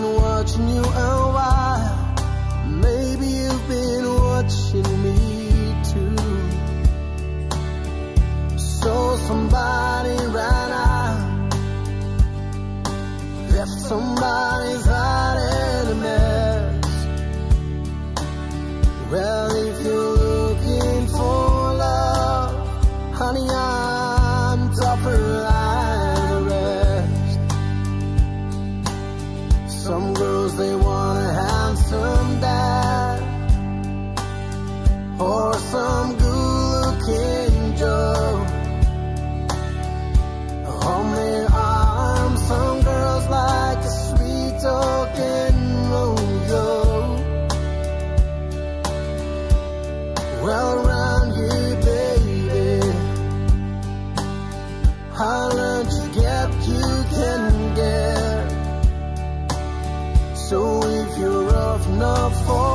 been watching you a while. Maybe you've been watching me too. So somebody ran out, left somebody's heart in a mess. Well. Around here, baby, I learned get you can get. So if you're rough enough for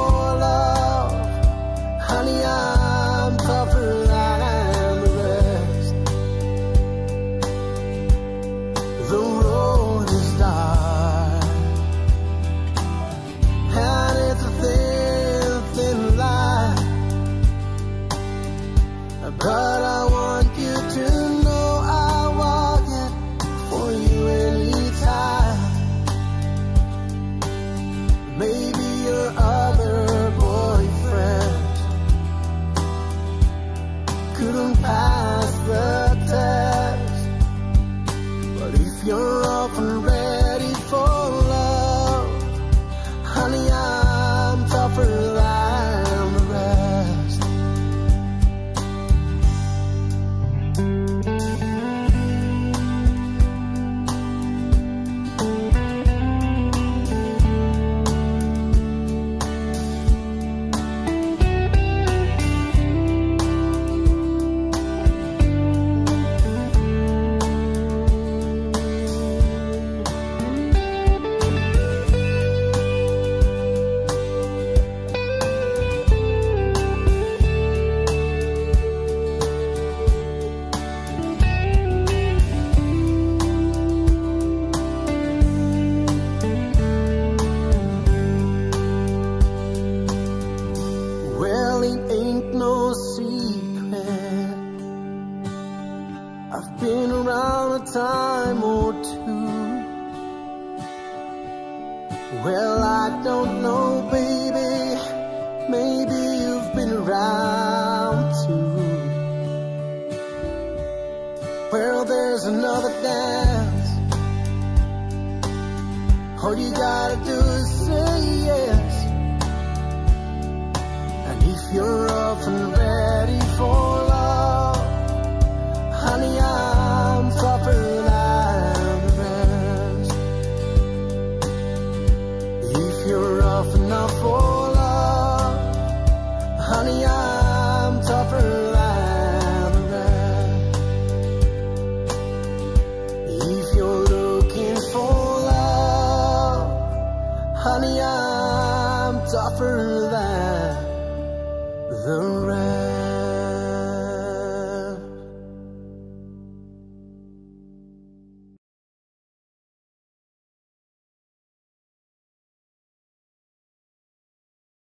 you're a time or two. Well, I don't know, baby. Maybe you've been around too. Well, there's another dance. All you gotta do is say yes. And if you're up and Honey, I'm tougher than the rest.